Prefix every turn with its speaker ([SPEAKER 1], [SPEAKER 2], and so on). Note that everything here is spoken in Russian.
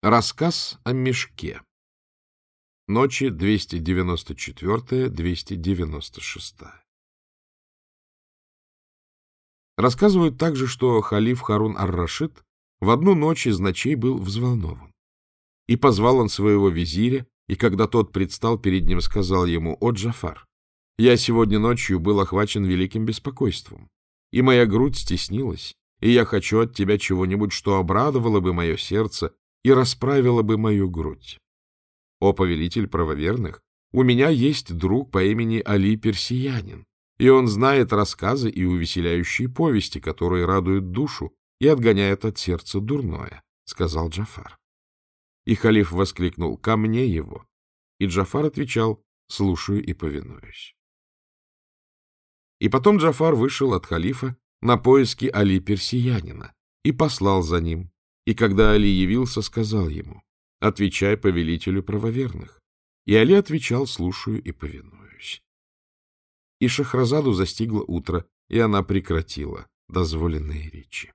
[SPEAKER 1] Рассказ о мешке. Ночи 294-296. Рассказывают также, что халиф Харун ар-Рашид в одну ночь из ночей был взволнован. И позвал он своего визиря, и когда тот предстал перед ним, сказал ему, «О, Джафар, я сегодня ночью был охвачен великим беспокойством, и моя грудь стеснилась, и я хочу от тебя чего-нибудь, что обрадовало бы мое сердце и расправила бы мою грудь. О, повелитель правоверных, у меня есть друг по имени Али Персиянин, и он знает рассказы и увеселяющие повести, которые радуют душу и отгоняют от сердца дурное, — сказал Джафар. И халиф воскликнул, — ко мне его. И Джафар отвечал, — слушаю и повинуюсь. И потом Джафар вышел от халифа на поиски Али Персиянина и послал за ним, и когда Али явился, сказал ему, «Отвечай повелителю правоверных». И Али отвечал, «Слушаю и повинуюсь». И Шахразаду застигло утро, и она прекратила дозволенные речи.